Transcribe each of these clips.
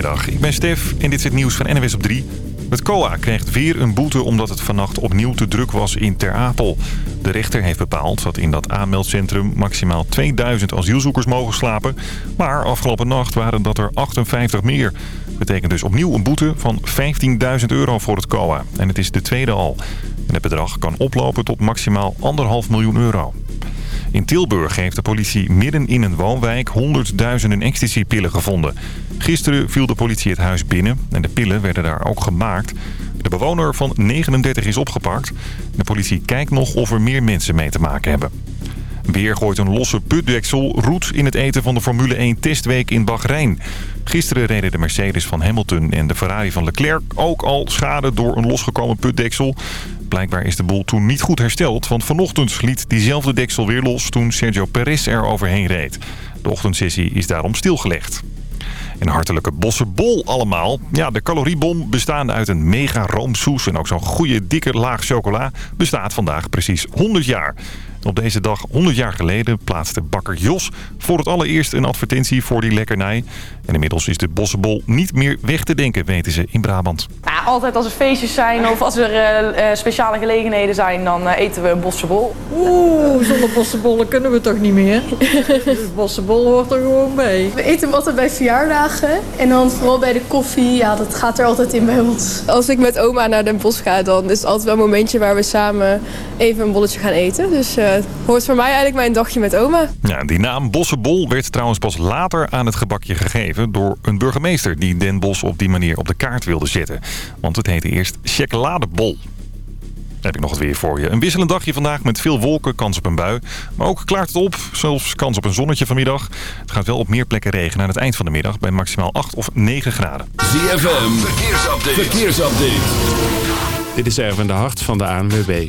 Goedemiddag, ik ben Stef en dit is het nieuws van NWS op 3. Het COA krijgt weer een boete omdat het vannacht opnieuw te druk was in Ter Apel. De rechter heeft bepaald dat in dat aanmeldcentrum maximaal 2000 asielzoekers mogen slapen. Maar afgelopen nacht waren dat er 58 meer. Betekent dus opnieuw een boete van 15.000 euro voor het COA. En het is de tweede al. Het bedrag kan oplopen tot maximaal 1,5 miljoen euro. In Tilburg heeft de politie midden in een woonwijk honderdduizenden ecstasypillen gevonden. Gisteren viel de politie het huis binnen en de pillen werden daar ook gemaakt. De bewoner van 39 is opgepakt. De politie kijkt nog of er meer mensen mee te maken hebben. Weer gooit een losse putdeksel roet in het eten van de Formule 1 testweek in Bahrein. Gisteren reden de Mercedes van Hamilton en de Ferrari van Leclerc ook al schade door een losgekomen putdeksel. Blijkbaar is de boel toen niet goed hersteld, want vanochtend liet diezelfde deksel weer los toen Sergio Perez er overheen reed. De ochtendsessie is daarom stilgelegd. Een hartelijke bossenbol allemaal. Ja, de caloriebom bestaande uit een mega roomsoes en ook zo'n goede dikke laag chocola bestaat vandaag precies 100 jaar. Op deze dag, 100 jaar geleden, plaatste bakker Jos voor het allereerst een advertentie voor die lekkernij. En inmiddels is de bossenbol niet meer weg te denken, weten ze in Brabant. Ja, altijd als er feestjes zijn of als er uh, speciale gelegenheden zijn, dan uh, eten we een bossenbol. Oeh, zonder bossenbollen kunnen we toch niet meer? dus bossenbol hoort er gewoon bij. We eten hem altijd bij verjaardagen en dan vooral bij de koffie. Ja, dat gaat er altijd in bij ons. Als ik met oma naar Den Bosch ga, dan is het altijd wel een momentje waar we samen even een bolletje gaan eten. Dus uh, hoort voor mij eigenlijk mijn dagje met oma. Ja, die naam Bossenbol werd trouwens pas later aan het gebakje gegeven door een burgemeester die Den Bosch op die manier op de kaart wilde zetten. Want het heette eerst chocoladebol. Dan heb ik nog het weer voor je. Een wisselend dagje vandaag met veel wolken, kans op een bui. Maar ook klaart het op, zelfs kans op een zonnetje vanmiddag. Het gaat wel op meer plekken regenen aan het eind van de middag... bij maximaal 8 of 9 graden. ZFM, verkeersupdate. verkeersupdate. Dit is Erwin de Hart van de ANWB.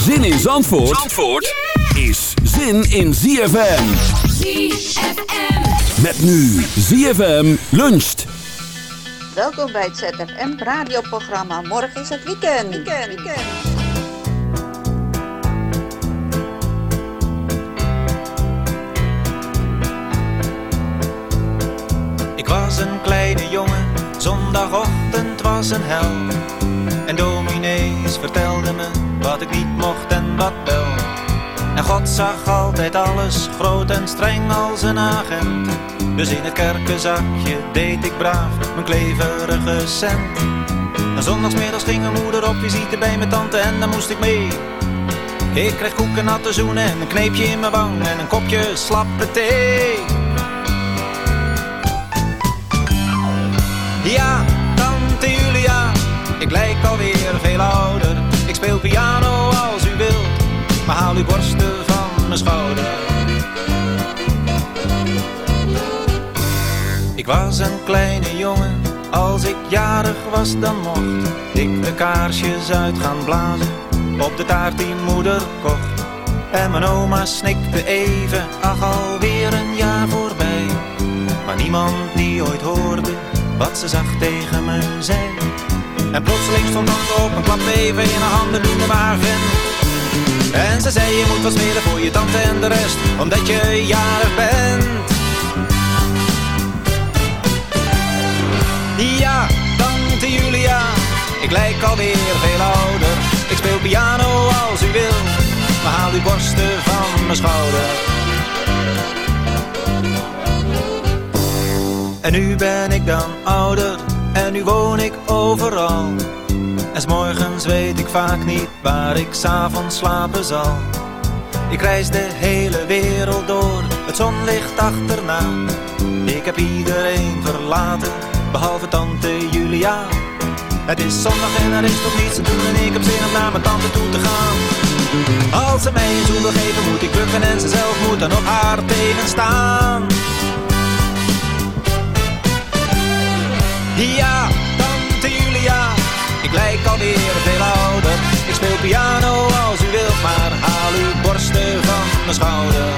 Zin in Zandvoort, Zandvoort is zin in ZFM. ZFM. Met nu ZFM luncht. Welkom bij het ZFM radioprogramma. Morgen is het weekend. weekend, weekend. Ik was een kleine jongen, zondagochtend was een hel. En dominees vertelde me wat ik niet En God zag altijd alles, groot en streng als een agent. Dus in het kerkenzakje deed ik braaf mijn kleverige cent. En zondagsmiddags ging mijn moeder op visite bij mijn tante en dan moest ik mee. Ik kreeg koeken, natte zoenen en een kneepje in mijn wang en een kopje slappe thee. Ja, tante Julia, ik lijk alweer veel ouder. Ik speel piano als u wilt, maar haal uw borsten van mijn schouder. Ik was een kleine jongen, als ik jarig was dan mocht ik de kaarsjes uit gaan blazen op de taart die moeder kocht. En mijn oma snikte even, ach alweer een jaar voorbij. Maar niemand die ooit hoorde wat ze zag tegen me zei. En plotseling stond tante op en klapte even in haar handen vent. En ze zei je moet wat spelen voor je tante en de rest, omdat je jarig bent. Ja, tante Julia, ik lijk alweer veel ouder. Ik speel piano als u wil, maar haal uw borsten van mijn schouder. En nu ben ik dan ouder, en nu woon ik overal. En morgens weet ik vaak niet waar ik s'avonds slapen zal. Ik reis de hele wereld door, het zonlicht achterna. Ik heb iedereen verlaten, behalve tante Julia. Het is zondag en er is nog niets te doen en ik heb zin om naar mijn tante toe te gaan. Als ze mij een zoen wil geven moet ik bukken en ze zelf moet dan op haar tegenstaan. Ja, ik lijk alweer veel ouder. Ik speel piano als u wilt, maar haal uw borsten van mijn schouder.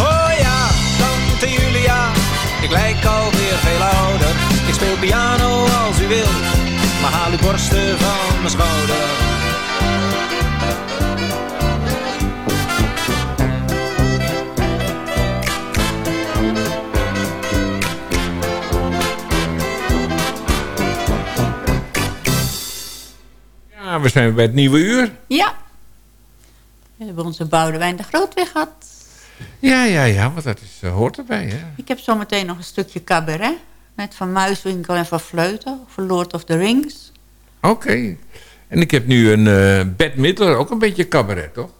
Oh ja, tante Julia, ik lijk alweer veel ouder. Ik speel piano als u wilt, maar haal uw borsten van mijn schouder. Ja, we zijn bij het nieuwe uur. Ja. We hebben onze Boudewijn de Groot weer gehad. Ja, ja, ja, want dat is, eh, hoort erbij. Hè? Ik heb zometeen nog een stukje cabaret. Met Van Muiswinkel en Van Vleuten. Voor Lord of the Rings. Oké. En ik heb nu een Midler, ook een beetje cabaret, toch?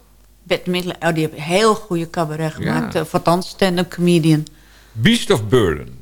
Bette Midler, oh, die heeft heel goede cabaret gemaakt. Ja. Althans, stand-up comedian. Beast of Burden.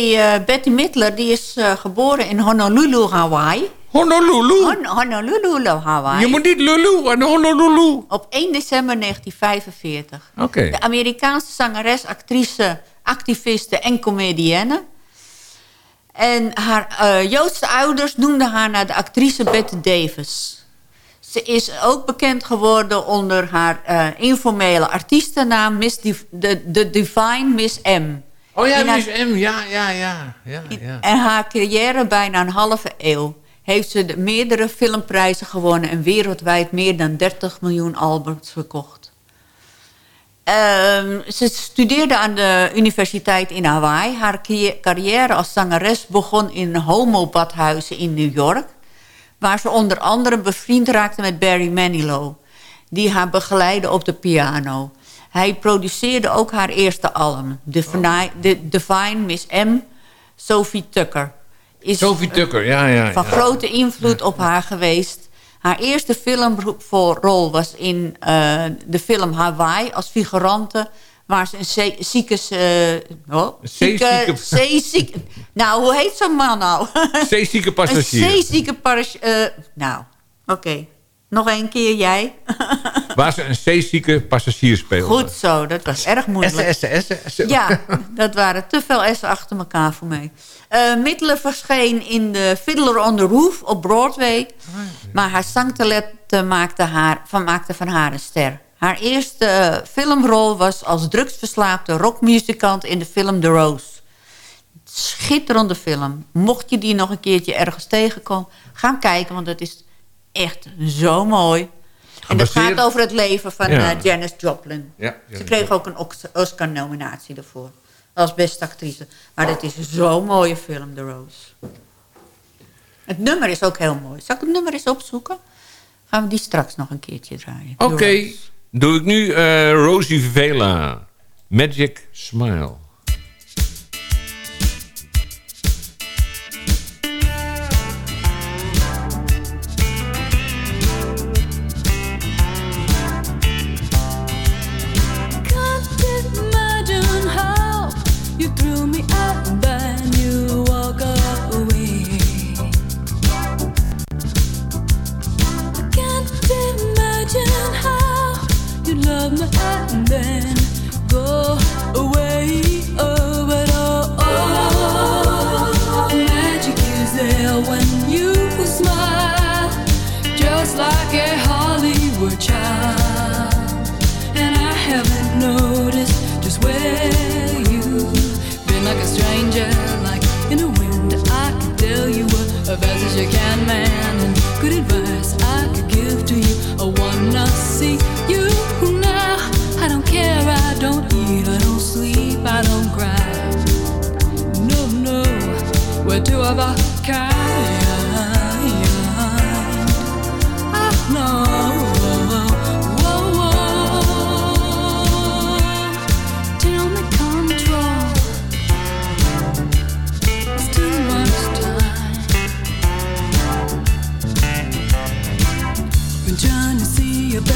Oké, eh, Betty Midler die is eh, geboren in Honolulu, Hawaii. Honolulu? Hon- Honolulu, Hawaii. Je moet niet Lulu en Honolulu. Op 1 december 1945. Oké. De Amerikaanse zangeres, actrice, activiste en comedienne. En haar eh, Joodse ouders noemden haar naar de actrice Bette Davis. Ze is ook bekend geworden onder haar informele artiestennaam... Miss Div- de, de Divine Miss M. Oh ja, In haar- Miss M. Ja, ja, ja. ja, ja. En haar carrière bijna een halve eeuw. Heeft ze de meerdere filmprijzen gewonnen... en wereldwijd meer dan 30 miljoen albums verkocht. Ehm, ze studeerde aan de universiteit in Hawaii. Haar carri- carrière als zangeres begon in homobadhuizen in New York... waar ze onder andere bevriend raakte met Barry Manilow... die haar begeleidde op de piano. Hij produceerde ook haar eerste album, Divine, de Divine Miss M. Sophie Tucker. Is Sophie Tucker, ja, ja. van ja. grote invloed op haar geweest. Haar eerste filmrol was in eh, de film Hawaii als figurante... waar ze een zieke... eh, oh, zeezieke- zeezieke... Nou, hoe heet zo'n man nou? Zeezieke een passagier. zeezieke passagier... nou, oké. Nog een keer jij. Waar ze een zeezieke passagier speelde. Goed zo, dat was erg moeilijk. S, S, S, S. Ja, dat waren te veel S'en achter elkaar voor mij. Eh Middelen verscheen in de Fiddler on the Roof op Broadway. Maar haar zangtalenten maakte, haar, van, maakte van haar een ster. Haar eerste eh, filmrol was als drugsverslaafde rockmuzikant in de film The Rose. Schitterende film. Mocht je die nog een keertje ergens tegenkomen, ga hem kijken, want het is echt zo mooi. En dat gaat over het leven van Ja. eh, Janis Joplin. Ja, Ze kreeg ook een Oscar-nominatie daarvoor. Als beste actrice. Maar het is zo'n mooie film, The Rose. Het nummer is ook heel mooi. Zal ik het nummer eens opzoeken? Gaan we die straks nog een keertje draaien. Oké, doe ik nu eh, Rosie Vela. Magic Smile. Can, man, and good advice I could give to you. I wanna see you now. I don't care, I don't eat, I don't sleep, I don't cry. No, no, we're two of a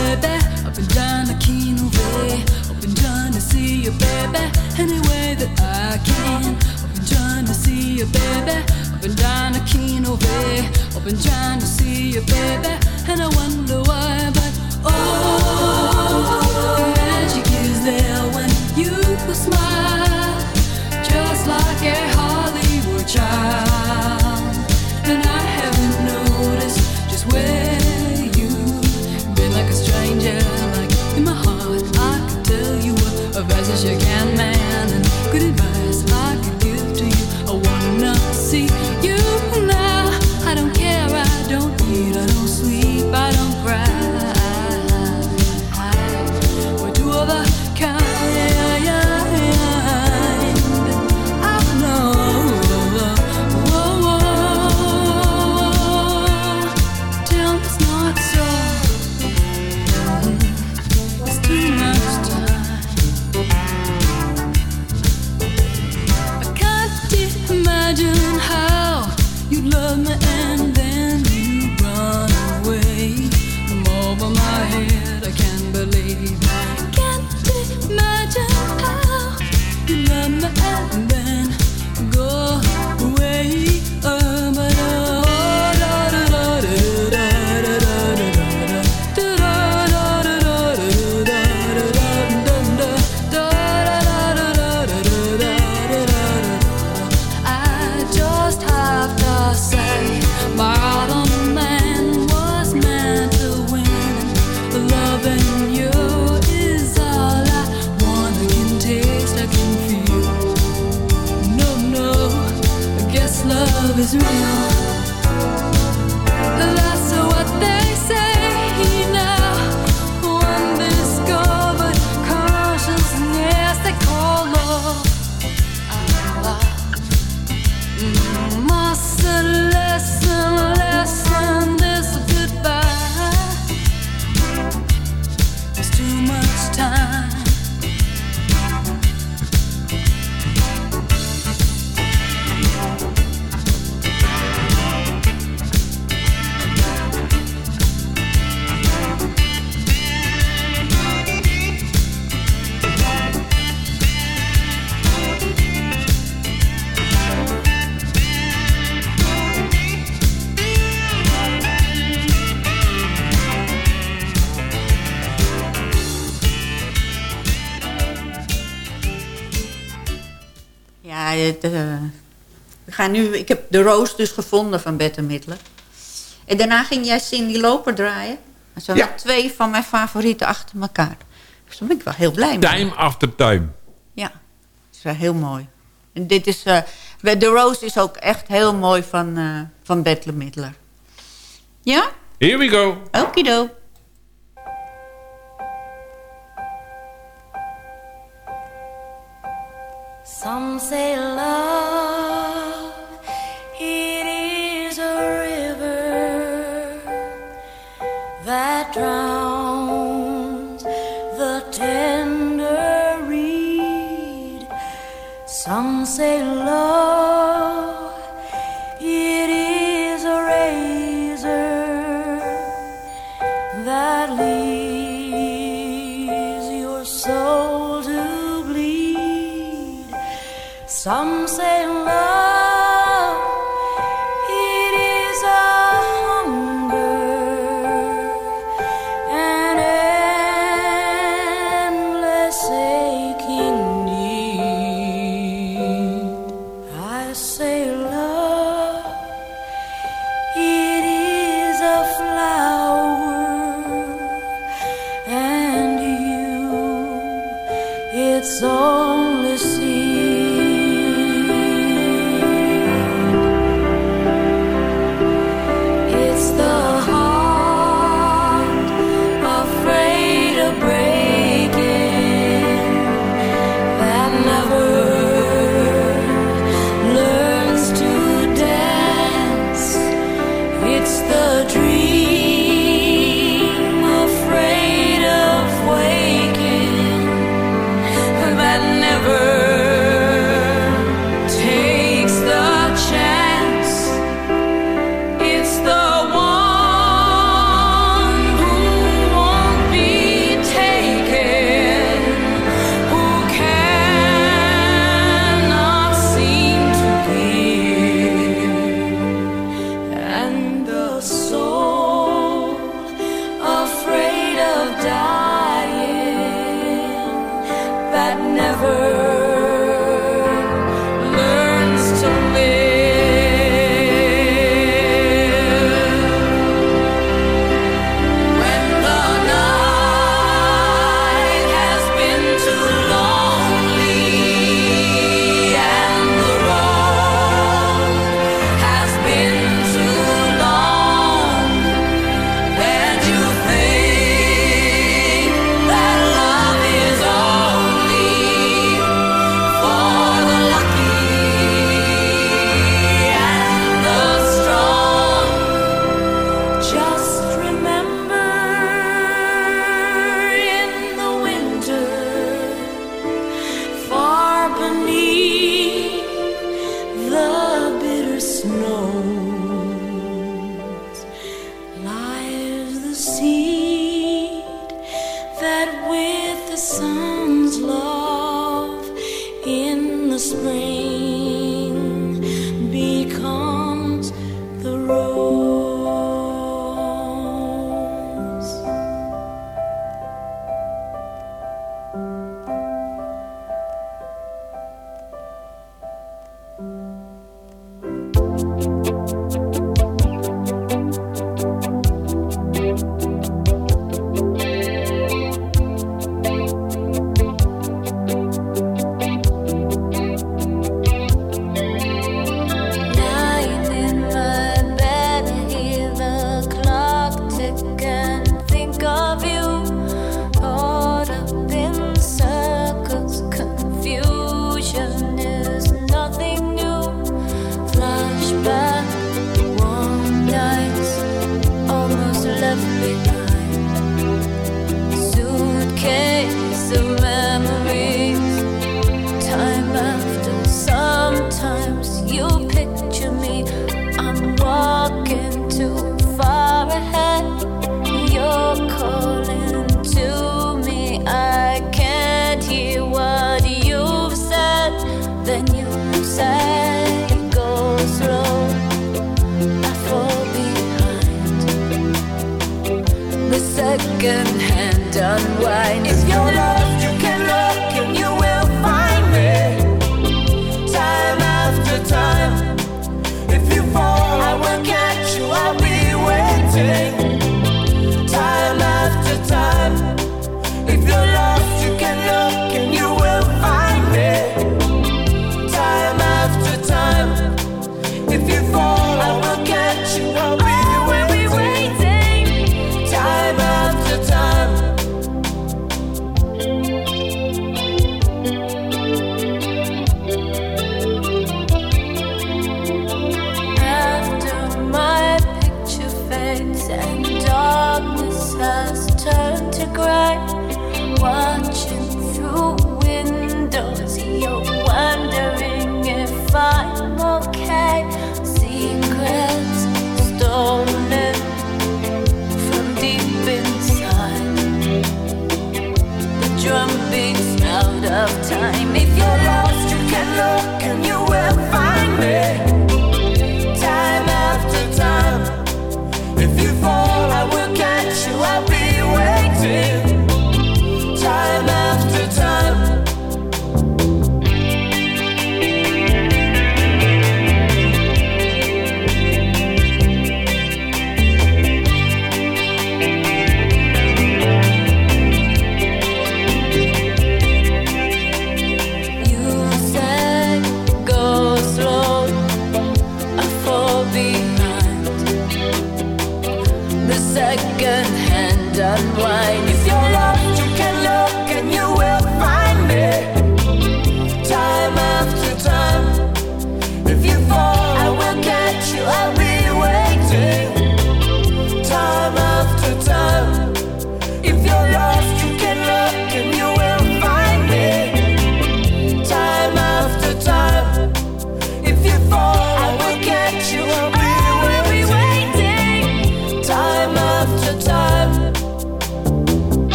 baby. I've been trying to keen away. I've been trying to see you, baby, any way that I can. I've been trying to see you, baby. I've been trying to keen away. I've been trying to see you, baby, and I wonder why. But oh, Ja, eh, we gaan nu, ik heb de Roos dus gevonden van Bette Midler. En daarna ging jij Cindy Loper draaien. En zo ja. twee van mijn favorieten achter elkaar. Dus daar ben ik wel heel blij time mee. Time after time. Ja, dat is wel heel mooi. En dit is, eh, de roos is ook echt heel mooi van, uh, van Bette Ja? Here we go. Okido. Some say love.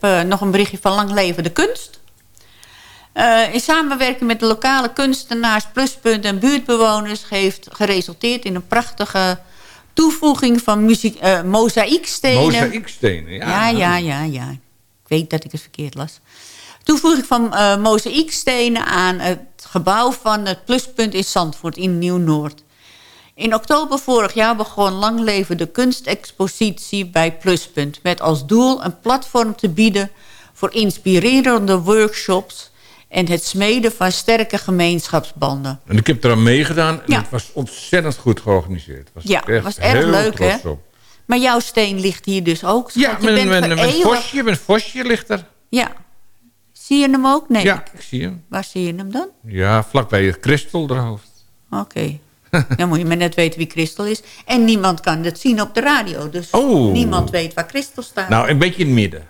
Heb eh, nog een berichtje van Lang Leven de Kunst. Eh, in samenwerking met de lokale kunstenaars, pluspunt en buurtbewoners... heeft geresulteerd in een prachtige toevoeging van muziek, eh mozaïekstenen. Mozaïekstenen, ja. Ja, ja, ja, ja. Ik weet dat ik het verkeerd las. Toevoeging van eh mozaïekstenen aan het gebouw van het pluspunt in Zandvoort in Nieuw-Noord. In oktober vorig jaar begon Lang Leven de kunstexpositie bij Pluspunt... met als doel een platform te bieden voor inspirerende workshops... en het smeden van sterke gemeenschapsbanden. En ik heb eraan meegedaan en het was ontzettend goed georganiseerd. Was Ja, echt was erg heel leuk, hè? op. Maar jouw steen ligt hier dus ook. schat. Ja, Je mijn, bent mijn, mijn, vosje, mijn vosje ligt er. Ja. Zie je hem ook? Nee. Ja, ik zie hem. Waar zie je hem dan? Ja, vlakbij het kristal hoofd. Oké. Dan moet je maar net weten wie Christel is. En niemand kan het zien op de radio. Dus Oh. niemand weet waar Christel staat. Nou, een beetje in het midden.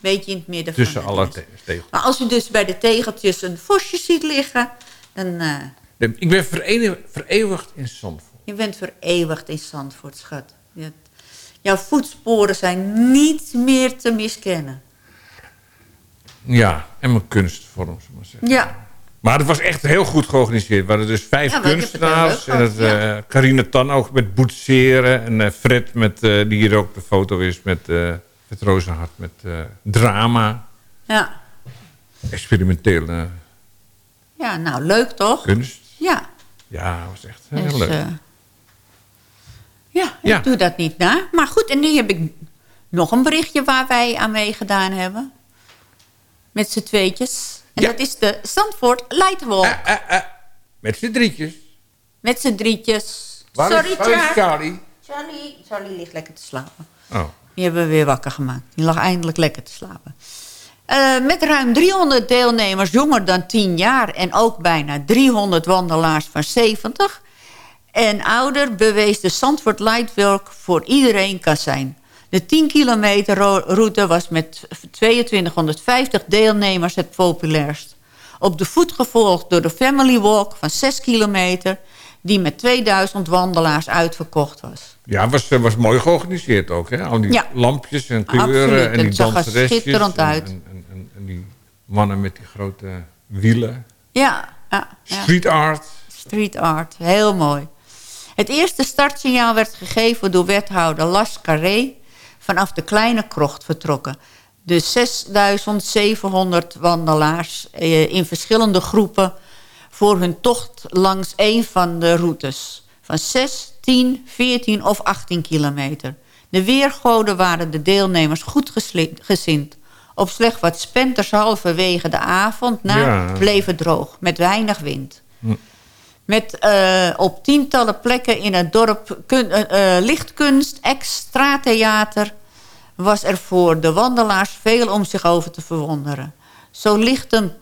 Beetje in het midden Tussen van alle tegels. Maar als u dus bij de tegeltjes een vosje ziet liggen... dan eh, Ik ben vereeuwigd, vereeuwigd in Zandvoort. je bent vereeuwigd in Zandvoort, schat. Je- jouw voetsporen zijn niet meer te miskennen. Ja, en mijn kunstvorm, zullen we maar zeggen. Ja. Maar het was echt heel goed georganiseerd. We hadden dus vijf Ja, het heel kunstenaars. leuk En het, eh, Carine Tan ook met boetseren. En eh, Fred, met, eh, die hier ook de foto is, met Fred Rozenhart met drama. Ja. Experimentele ja, nou leuk toch? kunst. Ja. Ja, was echt heel Dus, leuk. eh, ja, Ja. ik doe dat niet na. Maar goed, en nu heb ik nog een berichtje waar wij aan meegedaan hebben. Met z'n tweetjes. En dat is de Zandvoort Lightwalk. met z'n drietjes. Met z'n drietjes. Waar is- Sorry, waar is Char- Charlie? Charlie? Charlie ligt lekker te slapen. Oh. Die hebben we weer wakker gemaakt. Die lag eindelijk lekker te slapen. Eh, met ruim 300 deelnemers jonger dan 10 jaar... en ook bijna 300 wandelaars van 70... en ouder bewees de Zandvoort Lightwalk voor iedereen kan zijn. De 10 kilometer ro- route was met 2250 deelnemers het populairst. Op de voet gevolgd door de Family Walk van 6 kilometer... die met 2000 wandelaars uitverkocht was. Ja, het was, eh, was mooi georganiseerd ook. Hè? Al die Ja. lampjes en kleuren Absoluut, en die het zag er schitterend en- uit. En, en, en, en die mannen met die grote wielen. Ja, ja, ja. Street art. Street art, heel mooi. Het eerste startsignaal werd gegeven door wethouder Las Carré... vanaf de Kleine Krocht vertrokken. De 6700 wandelaars eh, in verschillende groepen... voor hun tocht langs een van de routes. Van 6, 10, 14 of 18 kilometer. De weergoden waren de deelnemers goed gezind. Op slechts wat spenters halverwege de avond na Ja. bleef het droog, met weinig wind. Hm. Met eh, op tientallen plekken in het dorp kun- eh, eh, lichtkunst, ex-straattheater... was er voor de wandelaars veel om zich over te verwonderen. Zo lichten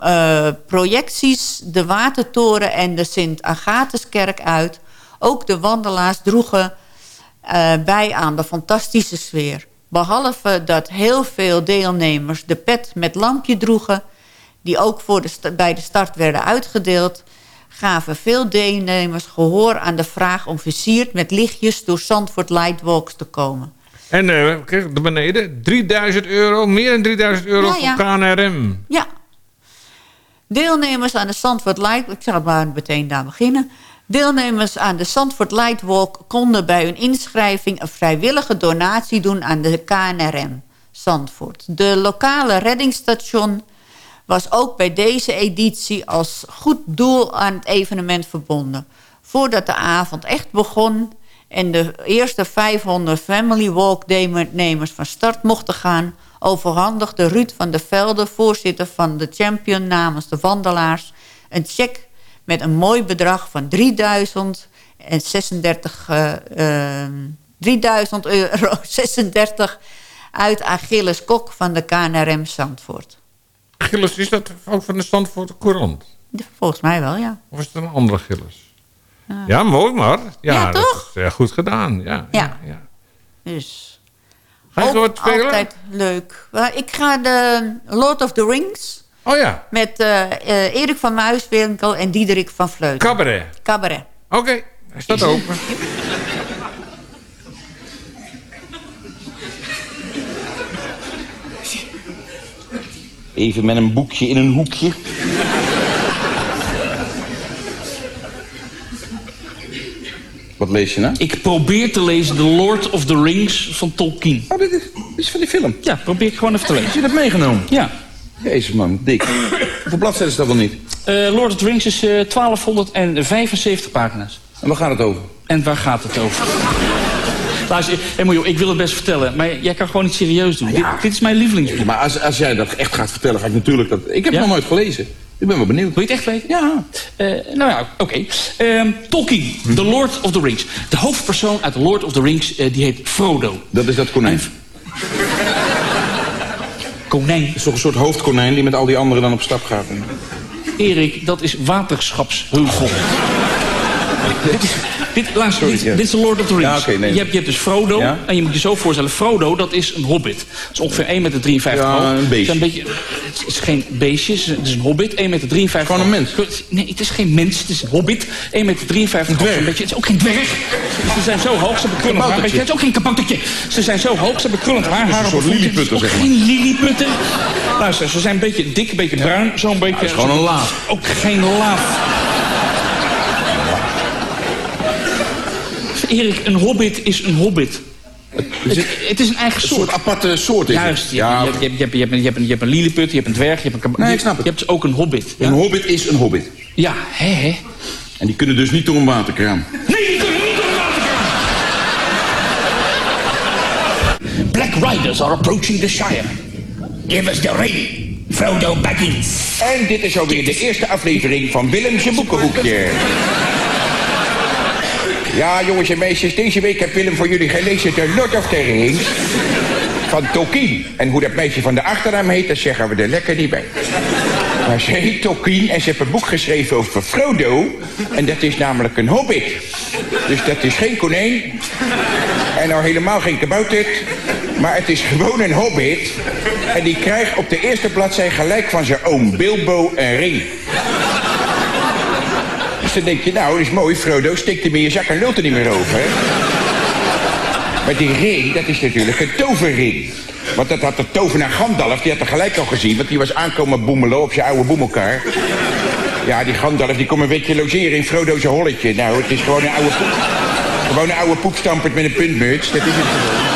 projecties de Watertoren en de Sint-Agatheskerk uit. Ook de wandelaars droegen bij aan de fantastische sfeer. Behalve dat heel veel deelnemers de pet met lampje droegen... die ook voor bij de start werden uitgedeeld... gaven veel deelnemers gehoor aan de vraag om versierd met lichtjes... door Zandvoort Lightwalks te komen. En eh, kijk, beneden, 3000 euro, meer dan 3000 euro Ja, ja. voor KNRM. Ja. Deelnemers aan de Zandvoort Light... Ik zal maar meteen daar beginnen. Deelnemers aan de Zandvoort Lightwalk konden bij hun inschrijving... een vrijwillige donatie doen aan de KNRM Zandvoort. De lokale reddingsstation was ook bij deze editie... als goed doel aan het evenement verbonden. Voordat de avond echt begon... en de eerste 500 Family Walk deelnemers van start mochten gaan... overhandigde Ruud van der Velde, voorzitter van de Champion namens de wandelaars... een cheque met een mooi bedrag van 3036 eh, eh, 3000 euro 36 uit Achilles Kok van de KNRM Zandvoort. Gilles, is dat ook van de Zandvoort Courant? Volgens mij wel, ja. Of is het een andere Gilles? Ja. Ja, mooi maar. Ja, Ja, dat toch? is, eh, goed gedaan. Ja, Ja. ja. Dus. Ga je wat spelen? altijd leuk. Maar Ik ga de Lord of the Rings... Oh ja. Met eh, eh, Erik van Muiswinkel en Diederik van Vleuten. Cabaret. Cabaret. Oké, hij staat open. Even met een boekje in een hoekje. Wat lees je nou? Ik probeer te lezen The Lord of the Rings van Tolkien. Oh, dit is, dit is van die film? Ja, probeer ik gewoon even te lezen. Heb je dat meegenomen? Ja. Jezus man, dik. Hoeveel bladzijden is dat wel niet? Eh, Lord of the Rings is eh 1275 pagina's. En waar gaat het over? En waar gaat het over? Luister, hey, ik wil het best vertellen, maar jij kan gewoon niet serieus doen. Dit, dit is mijn lievelingsboek. Maar als, als jij dat echt gaat vertellen, ga ik natuurlijk dat... Ik heb het nog nooit gelezen. Ik ben wel benieuwd. Wil je het echt weten? Ja. Eh, nou ja, oké. Ehm, Tolkien, The Lord of the Rings. De hoofdpersoon uit The Lord of the Rings, eh, die heet Frodo. Dat is dat konijn. Konijn? Dat is toch een soort hoofdkonijn die met al die anderen dan op stap gaat. Erik, dat is waterschapsheuvel. dit, is, dit, luister, Sorry, dit, ja. dit is The Lord of the Rings. Ja, nee. je, hebt, je hebt dus Frodo. Ja? En je moet je zo voorstellen, Frodo, dat is een hobbit. Dat is ongeveer 1,53 meter Ja, hoog. een beestje. Het is, beetje, het is geen beestje, het is- een hobbit. 1,53 meter Gewoon een mens? Nee, het is geen mens, het is een hobbit. 1,53 meter hoog. dwerg? Een beetje, het is ook geen dwerg. Ze zijn zo hoog, ze hebben krullend haar. Het is ook geen kaboutertje. Ze zijn zo hoog, ze hebben krullend haar. een haar op soort de lilliputter, zeg ook geen lilliputter. Luister, ze zijn een beetje dik, een beetje bruin. Zo'n beetje... het is gewoon een laaf. Ook geen laaf. Erik, een hobbit is een hobbit. Het, het is een eigen Een soort. soort aparte soort is het. Juist, je, Ja, hebt- je, hebt- je, hebt- je, hebt een- je, hebt een- je hebt een lilliput, je hebt een dwerg, je hebt een Nee, ik snap het. je hebt ook een hobbit. Ja, Een hobbit is een hobbit. ja hè, hè. En die kunnen dus niet door een waterkraan. Nee, die kunnen niet door de waterkraan. Black Riders are approaching the Shire. Give us the ring, Frodo Baggins. En dit is alweer de eerste aflevering van Willemse Boekenhoekje. Ja, jongens en meisjes, deze week heeft Willem voor jullie gelezen The Lord of the van Tolkien. En hoe dat meisje van de achternaam heet, dat zeggen we er lekker niet bij. Maar ze heet Tolkien en ze heeft een boek geschreven over Frodo. En dat is namelijk een hobbit. Dus dat is geen konijn. En nou helemaal geen kabouter. Maar het is gewoon een hobbit. En die krijgt op de eerste bladzij gelijk van zijn oom Bilbo een ring. Dus dan denk je, nou, is mooi, Frodo, steekt hem in je zak en lult er niet meer over. Maar die ring, dat is natuurlijk een toverring. Want dat had de tovenaar Gandalf, die had er gelijk al gezien... want die was aankomen boemelen op zijn oude boemelkar. Ja, die Gandalf, die komt een weekje logeren in Frodo's holletje. Nou, het is gewoon een oude poep... Gewoon een oude poepstampert met een puntmuts, dat is het.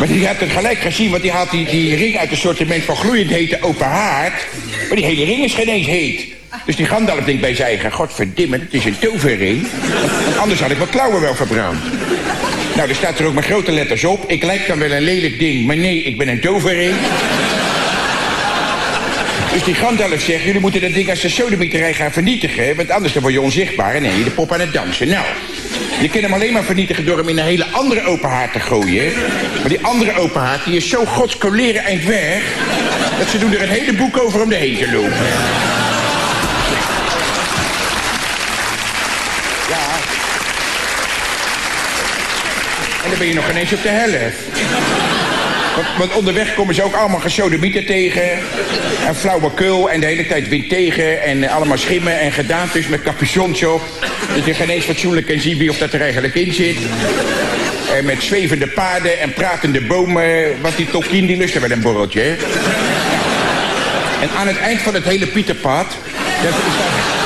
Maar die had het gelijk gezien, want die haalt die, ring uit een sortiment van gloeiend hete open haard. Maar die hele ring is geen eens heet. Dus die Gandalf denkt bij zijn eigen, godverdimme, het is een toverring. Anders had ik mijn klauwen wel verbrand. Nou, er staat er ook met grote letters op. Ik lijk dan wel een lelijk ding, maar nee, ik ben een toverring. Dus die Gandalf zegt, jullie moeten dat ding als de sodemieterij gaan vernietigen... want anders dan word je onzichtbaar en nee, je de pop aan het dansen. Nou, je kunt hem alleen maar vernietigen door hem in een hele andere open haard te gooien. Maar die andere open haard, die is zo godskoleren eind weg... dat ze doen er een hele boek over om erheen te lopen. Ja. En dan ben je nog ineens op de helft. Want, want onderweg komen ze ook allemaal gesodemieten tegen. En flauwekul en de hele tijd wind tegen. En allemaal schimmen en gedaantes met capuchons op. Dat je geen eens fatsoenlijk kan zien wie of dat er eigenlijk in zit. En met zwevende paarden en pratende bomen. Want die Tolkien die lust er wel een borreltje. En aan het eind van het hele Pieterpad... Dat is daar,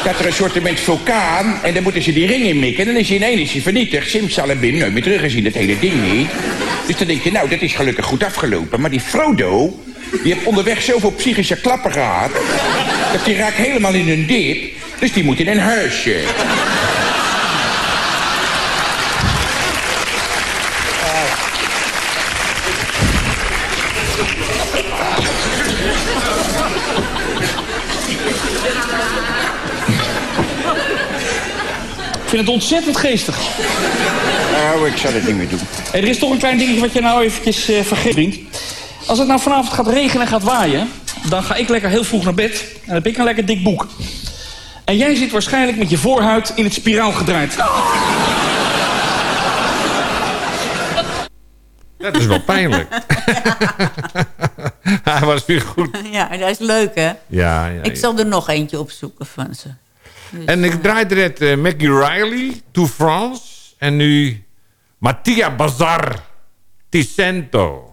staat er een soort vulkaan en dan moeten ze die ring in mikken. En dan is hij ineens vernietigd. Simsalabim, nooit meer teruggezien, het hele ding niet. Dus dan denk je, nou, dat is gelukkig goed afgelopen. Maar die Frodo, die heeft onderweg zoveel psychische klappen gehad... dat die raakt helemaal in een dip. Dus die moet in een huisje. Ik vind het ontzettend geestig. Nou, ik zal het niet meer doen. Er is toch een klein dingetje wat je nou eventjes eh vergeet, vriend. Als het nou vanavond gaat regenen en gaat waaien... dan ga ik lekker heel vroeg naar bed. En dan heb ik een lekker dik boek. En jij zit waarschijnlijk met je voorhuid in het spiraal gedraaid. Dat is wel pijnlijk. Hij was weer goed. Ja, dat is leuk, hè? Ja, ja, Ik ja. zal er nog eentje opzoeken van ze. Dus, En ik draaide net eh, Maggie Riley, To France. En nu Mattia Bazar, Ticento.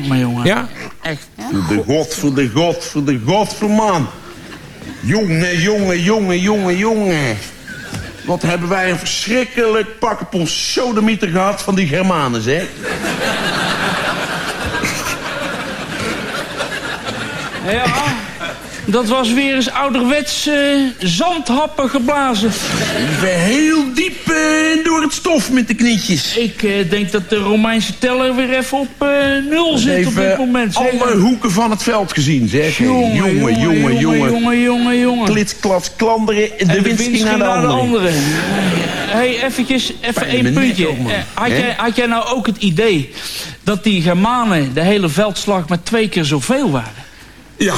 Godsamme, jongen. Ja? Echt. Voor de god, voor de god, voor de god, voor man. Jongen, jongen, jongen, jongen, jongen. Wat hebben wij een verschrikkelijk pakkenpons sodemieter gehad van die Germanen, zeg. Ja, dat was weer eens ouderwets eh, zandhappen geblazen. Heel het stof met de knietjes. Ik eh, denk dat de Romeinse teller weer even op eh, nul zit op dit moment. zeg. alle hoeken van het veld gezien, zeg. Jongen, jongen, jongen, jongen. jongen, jongen, jongen. Klitsklats, klanderen. De, En wind ging naar de andere. Hé, hey, eventjes, even één puntje. Eh, had, jij, had jij nou ook het idee dat die Germanen de hele veldslag met twee keer zoveel waren? Ja.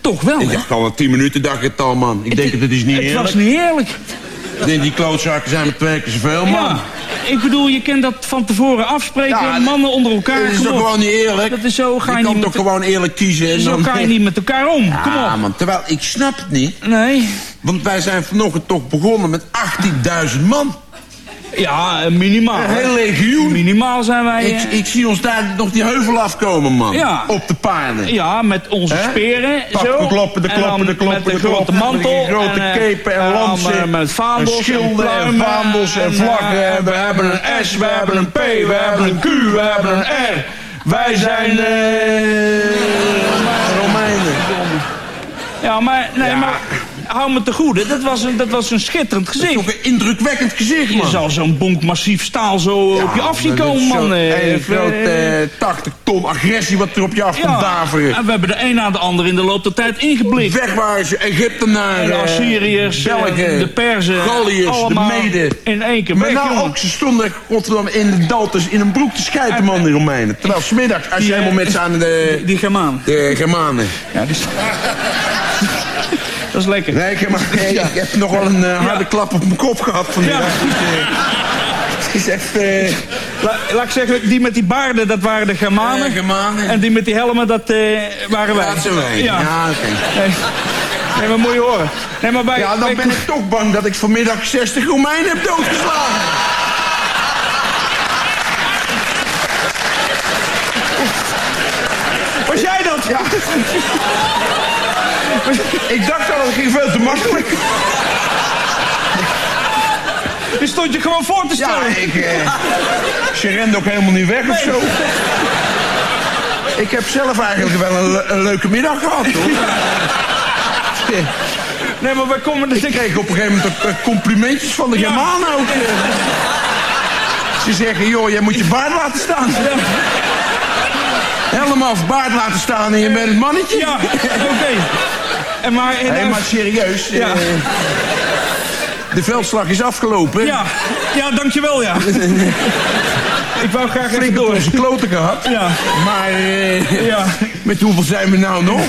Toch wel, Ik hè? dacht al na tien minuten, dacht ik het al, man. Ik denk, het is niet Het eerlijk. was niet eerlijk. Denk, die klootzakken zijn met twee keer zoveel, man. Ja, ik bedoel, je kan dat van tevoren afspreken. Ja, mannen onder elkaar. Dat is toch gewoon niet eerlijk? Dat is zo, ga je, je kan niet toch gewoon eerlijk kiezen en zo dan... ga je niet met elkaar om. Kom Ja, op. man. Terwijl, ik snap het niet. Nee. Want wij zijn vanochtend toch begonnen met 18.000 man. Ja, eh, minimaal. Een heel legioen. Minimaal zijn wij... Ik, eh, ik zie ons daar nog die heuvel afkomen, man. Ja. Op de paarden. Ja, met onze speren. Pak, zo. de kloppen, de En kloppen, de kloppen, Met de de grote kloppen, mantel. die grote eh, kepen en lansen. Met vaandels en schilden en pluimen vaandels en en, vlaggen. eh, we hebben een S, we hebben een P, we hebben een Q, we hebben een R. Wij zijn Romeinen. Ja, maar, nee, Ja. maar hou me te goede. Dat was een, dat was een schitterend gezicht. Toch een indrukwekkend gezicht, Je man. zal zo'n bonk massief staal zo op je af zien dat is komen, man. eh, Een grote eh, eh, 80 ton agressie wat er op je af komt ja. daveren. En we hebben de een na de ander in de loop der tijd ingeblikt. Wegwaarzen, Egyptenaren, De Assyriërs, eh, Belgen, de Perzen, Galliërs, de Meden. in één keer Maar weg, nou jongen. ook, ze stonden Rotterdam in de Dalters in een broek te schijten, man, die Romeinen. Terwijl smiddags, als je eh, helemaal met z'n aan de, Die Germaan. de Germanen. Ja, die... dat is lekker. Nee, ik, maar, ik heb nog wel een eh, harde klap op mijn kop gehad. Dus, eh, Het is echt... eh, La- laat ik zeggen, die met die baarden, dat waren de Germanen. Germanen. En die met die helmen, dat waren wij. dat zijn wij. Ja. Ja, oké. Nee. nee, maar moet je horen. Nee, maar bij, Ja, dan bij- ben ik toch bang dat ik vanmiddag 60 Romeinen heb doodgeslagen. Was jij dat? Ja. ik dacht al, dat ging veel te makkelijk. Die stond je gewoon voor te Ja, stellen. ik... Eh, ze rende ook helemaal niet weg of zo. Ik heb zelf eigenlijk wel een, le- een leuke middag gehad, hoor. Nee, maar wij komen dus... Ik kreeg op een gegeven moment ook, eh, complimentjes van de Ja. Germanen ook. Ze zeggen, joh, jij moet je baard laten staan. Helemaal baard laten staan en je bent het mannetje. Ja, oké. En maar... en- Nee, maar serieus. Ja. eh, de veldslag is afgelopen. Ja, ja, dankjewel, ja. Ik wou graag even Flink op door. onze kloten gehad. Ja. Maar eh, Ja. met hoeveel zijn we nou nog?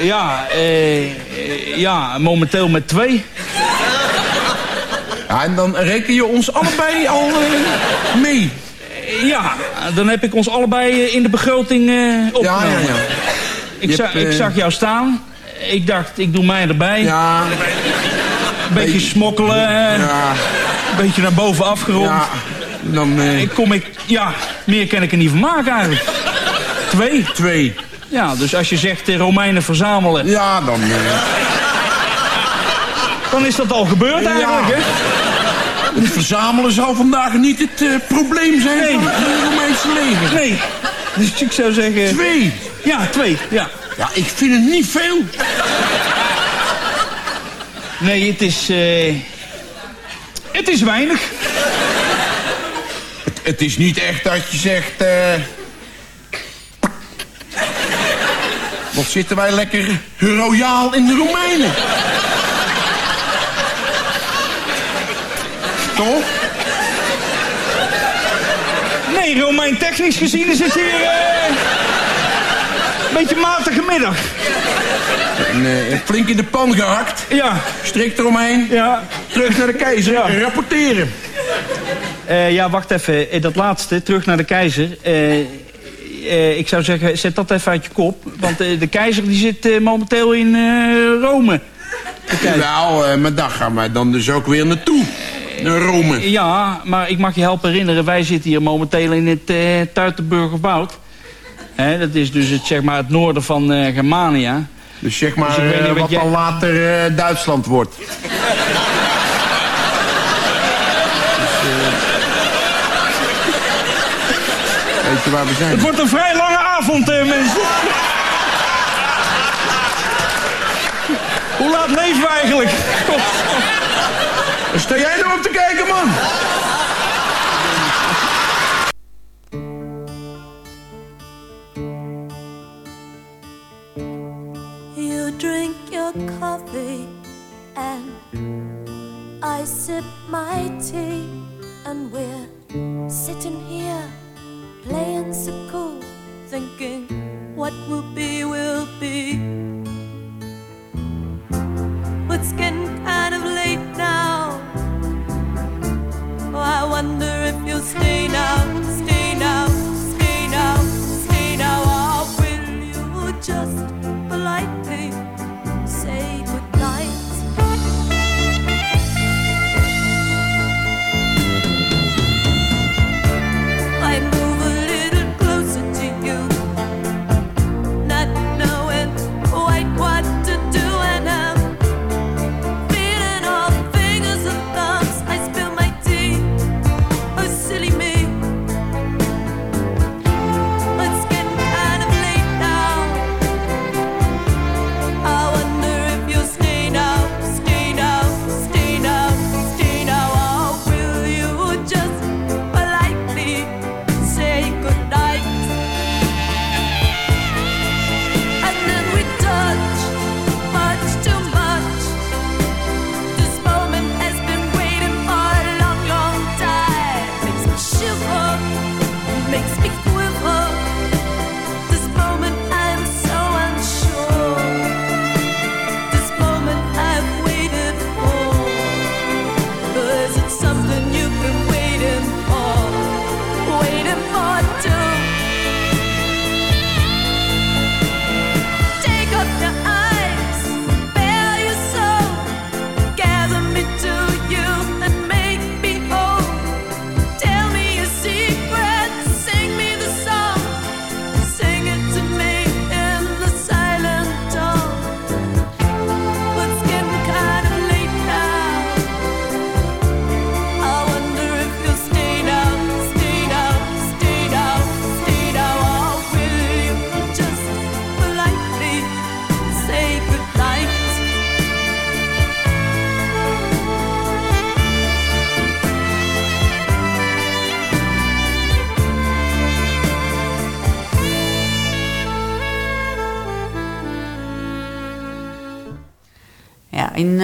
Ja, eh, eh, ja, momenteel met twee. Ja, en dan reken je ons allebei al eh, mee. Ja, dan heb ik ons allebei eh, in de begroting Ja, opgenomen. ja, ja. Ik, hebt, ik eh, zag jou staan. Ik dacht, ik doe mij erbij. Ja, Een beetje smokkelen. ja, Een beetje naar boven afgerond. ja. Dan Ik kom ik... Ja, meer kan ik er niet van maken eigenlijk. Twee. twee. Ja, dus als je zegt Romeinen verzamelen... Ja, dan... dan is dat al gebeurd eigenlijk, Ja. hè? het verzamelen zal vandaag niet het eh, probleem zijn Nee. van het Romeinse leger. Nee. Dus ik zou zeggen... Twee. Ja, twee. Ja. Ja, ik vind het niet veel. Nee, het is... eh, het is weinig. Het is niet echt dat je zegt... eh, wat zitten wij lekker royaal in de Romeinen. Toch? Nee, Romein technisch gezien is het hier... eh, een beetje matige middag. En, eh, flink in de pan gehakt. Ja. Strik eromheen. Ja. Terug naar de keizer. Ja. En rapporteren. Eh, ja, wacht even. Dat laatste, terug naar de keizer. Eh, ik zou zeggen, zet dat even uit je kop. Want de keizer die zit momenteel in Rome. Nou, maar daar gaan wij dan dus ook weer naartoe. Naar Rome. Ja, maar ik mag je helpen herinneren... wij zitten hier momenteel in het eh Tuitenburger Woud. Dat is dus het, zeg maar, het noorden van eh, Germania. Dus zeg maar ik weet niet eh, wat jij- dan later Duitsland wordt. Dus, Weet je waar we zijn? Het wordt een vrij lange avond, mensen. Hoe laat leven we eigenlijk? Sta jij nou op te kijken, man? You drink your coffee and I sip my tea, and we're sitting here playing so cool, thinking what will be will be. It's getting kind of late now.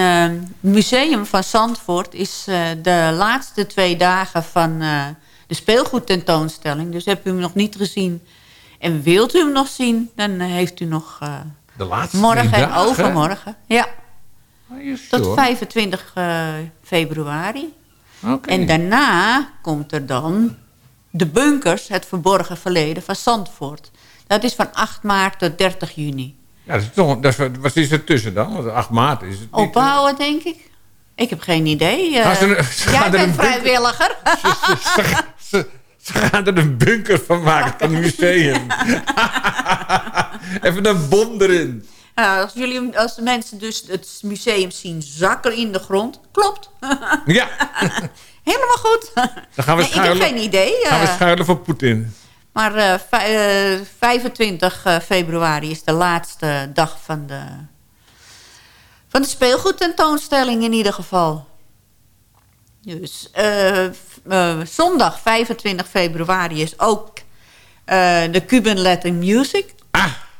Het museum van Zandvoort is eh, de laatste twee dagen van eh, de speelgoedtentoonstelling. Dus heb u hem nog niet gezien en wilt u hem nog zien, dan eh, heeft u nog De laatste morgen en overmorgen. Ja, tot hoor. 25 eh, februari. Oké. En daarna komt er dan de bunkers, het verborgen verleden van Zandvoort. Dat is van 8 maart tot 30 juni. Ja, dat is toch, dat is, wat is er tussen dan? Want 8 maart is het. Opbouwen, denk ik. Ik heb geen idee. eh. Gaan ze ze jij bent vrijwilliger. Ze, ze gaan er een bunker van maken van het museum. Even een bom erin. Nou, als, jullie, als de mensen dus het museum zien zakken in de grond. Klopt. Ja, Helemaal goed. dan gaan we Nee, ik heb schuilen. geen idee. Gaan we eh, schuilen voor Poetin. Maar eh, vij- eh, 25 eh, februari is de laatste dag van de, van de speelgoedtentoonstelling in ieder geval. Dus eh, eh, zondag 25 februari is ook eh, de Cuban Latin Music.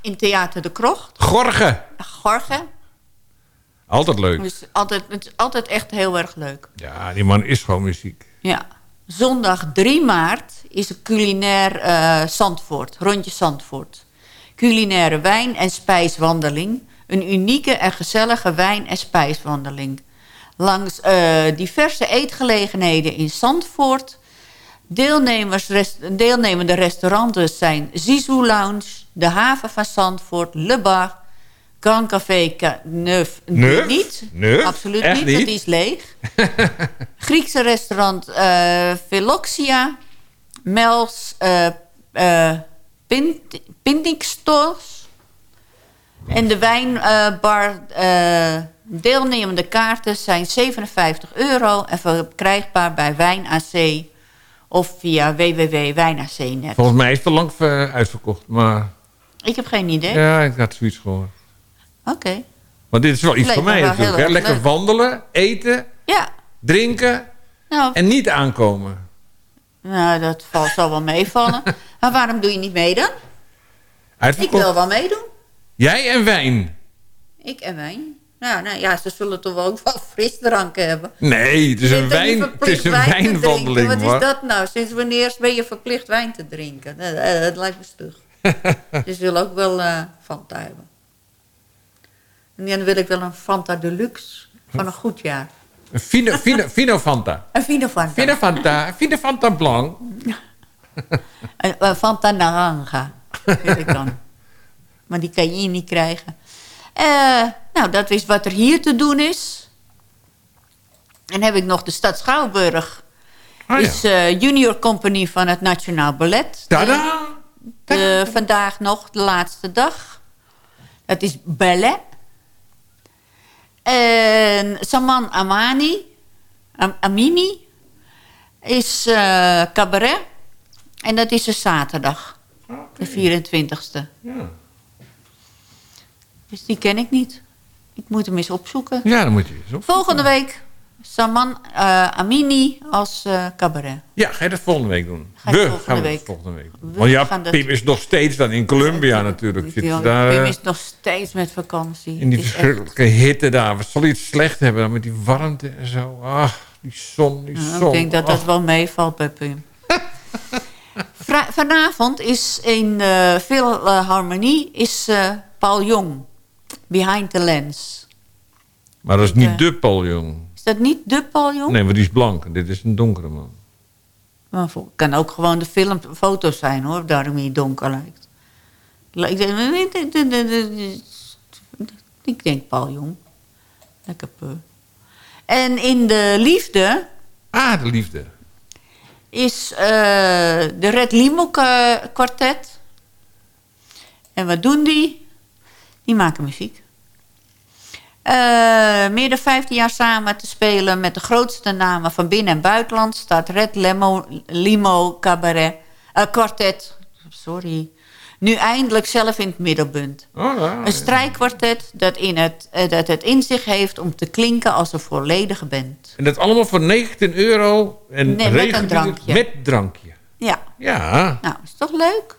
In Theater de Krocht. Gorgen. Gorgen. Altijd leuk. Dus altijd, het is altijd echt heel erg leuk. Ja, die man is gewoon muziek. Ja. Zondag 3 maart is een culinair eh, Zandvoort, rondje Zandvoort. Culinaire wijn- en spijswandeling. Een unieke en gezellige wijn- en spijswandeling. Langs eh, diverse eetgelegenheden in Zandvoort. Deelnemers, rest- deelnemende restaurants zijn Zizou Lounge, De Haven van Zandvoort, Le Bar, Grand Café Ka- Neuf, Neuf? niet. Neuf? Absoluut Echt niet, want die is leeg. Griekse restaurant eh Veloxia. Mels Pint- Pindikstors. En de wijnbar eh deelnemende kaarten zijn 57 euro... en verkrijgbaar bij Wijn AC of via www.wijnac.net. Volgens mij is het al lang eh, uitverkocht. Maar Ik heb geen idee. ja, ik had zoiets gehoord. Oké. Maar dit is wel iets voor mij natuurlijk. Hè? Lekker leuk. wandelen, eten, Ja. drinken Nou, en niet aankomen. Nou dat valt, zal wel meevallen. maar waarom doe je niet mee dan? Ik wil wel meedoen. Jij en wijn. Ik en wijn. Nou, nou ja, ze zullen toch wel ook wel frisdranken hebben. Nee, het is een, wijn, het is een wijn wijnwandeling. Wat is dat nou? Sinds wanneer ben je verplicht wijn te drinken? Dat, dat lijkt me stug. Ze zullen ook wel eh, Fanta hebben. En dan wil ik wel een Fanta Deluxe van een goed jaar. Een Fino, Fino, Fino Fanta. Een Fino Fanta. Fino Fanta. Fino Fanta Blanc. Een, een Fanta Naranja wil ik dan. Maar die kan je hier niet krijgen. Eh, nou, dat is wat er hier te doen is. En heb ik nog de stad Schouwburg. Ah, ja. is eh, junior company van het Nationaal Ballet. Tada! De, vandaag nog de laatste dag. Dat is ballet. En Saman Amani, Am- Amini, is eh, cabaret. En dat is een zaterdag. De 24ste. Ja. Dus die ken ik niet. Ik moet hem eens opzoeken. Ja, dan moet je eens op. Volgende week Saman eh, Amini als eh, cabaret. Ja, ga je dat volgende week doen? Ga We volgende gaan week. volgende week doen. We Want ja, dat- Pim is nog steeds dan in Colombia natuurlijk. Zit Ja, daar Pim eh, is nog steeds met vakantie. in die echt- verschrikkelijke hitte daar. Wat zal hij het slecht hebben dan met die warmte en zo? Ach, die zon, die Ja, zon. ik denk dat dat Ach. wel meevalt bij Pim. Vanavond is in uh, Philharmonie is Paul Jong. Behind the Lens. Maar dat is niet de Paul Jong. Is dat niet de Paul Jong? Nee, want die is blank. Dit is een donkere man. Maar vol- kan ook gewoon de filmfoto's zijn hoor, daarom hij donker lijkt. Ik denk, ik denk Paul Jong. Lekker peu. En in de liefde Ah, de liefde. is eh, de Red Limo kwartet. En wat doen die? Die maken muziek. Eh, meer dan 15 jaar samen te spelen met de grootste namen van binnen- en buitenland... staat Red Limo, Limo Cabaret, eh, Kwartet sorry, nu eindelijk zelf in het middelpunt. Oh, ja. Een strijkkwartet dat, in het, eh, dat het in zich heeft om te klinken als een volledige band. En dat allemaal voor 19 euro. En Nee, met een drankje. Met drankje. Ja. Ja. Nou, is toch leuk?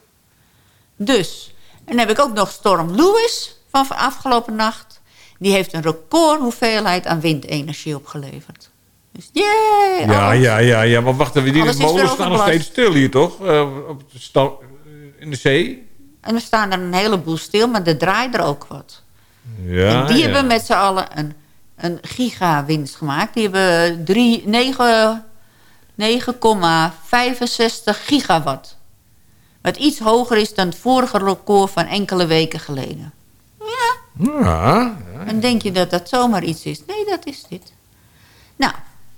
Dus, en dan heb ik ook nog Storm Lewis van afgelopen nacht. Die heeft een record hoeveelheid aan windenergie opgeleverd. Dus yay! Ja, alles. ja, ja, ja. Maar wacht even, die Alles is weer molen staan nog steeds stil hier, toch? Eh, op de in de zee? En er staan er een heleboel stil, maar er draait er ook wat. Ja, en die ja. hebben met z'n allen een, een gigawinst gemaakt. Die hebben drie- negen- 9,65 gigawatt. Wat iets hoger is dan het vorige record van enkele weken geleden. Ja. En denk je dat dat zomaar iets is? Nee, dat is dit. Nou,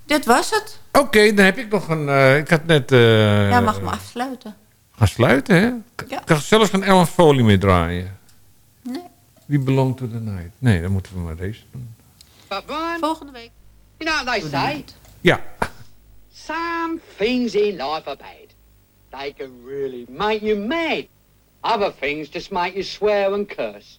dit was het. Oké, dan heb ik nog een... eh, ik had net... eh Ja, mag me afsluiten. Gaan sluiten, hè? Ik Ja. kan zelfs geen Ellen Folie meer draaien. Nee. We belong to the night. Nee, dan moeten we maar deze doen. Volgende week. You know what they say? Ja. Some things in life are bad. They can really make you mad. Other things just make you swear and curse.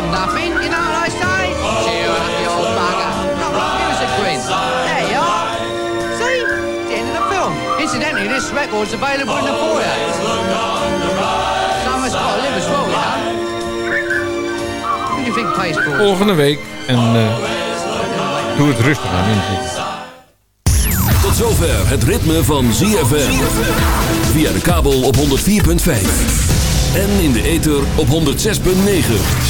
from nothing, you know what I say? Cheer up, you old bugger. Give us a grin. There you are. See? The end of the film. Incidentally, this record's available in the foyer. Someone's got to live as well, you know. Who do you think pays for it? Volgende week. En eh, doe het rustig aan inzitten. Tot zover het ritme van ZFM. Via de kabel op 104.5. En in de ether op 106.9.